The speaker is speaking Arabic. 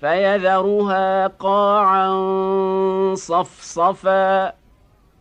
فيذرها قاعا صفصفا.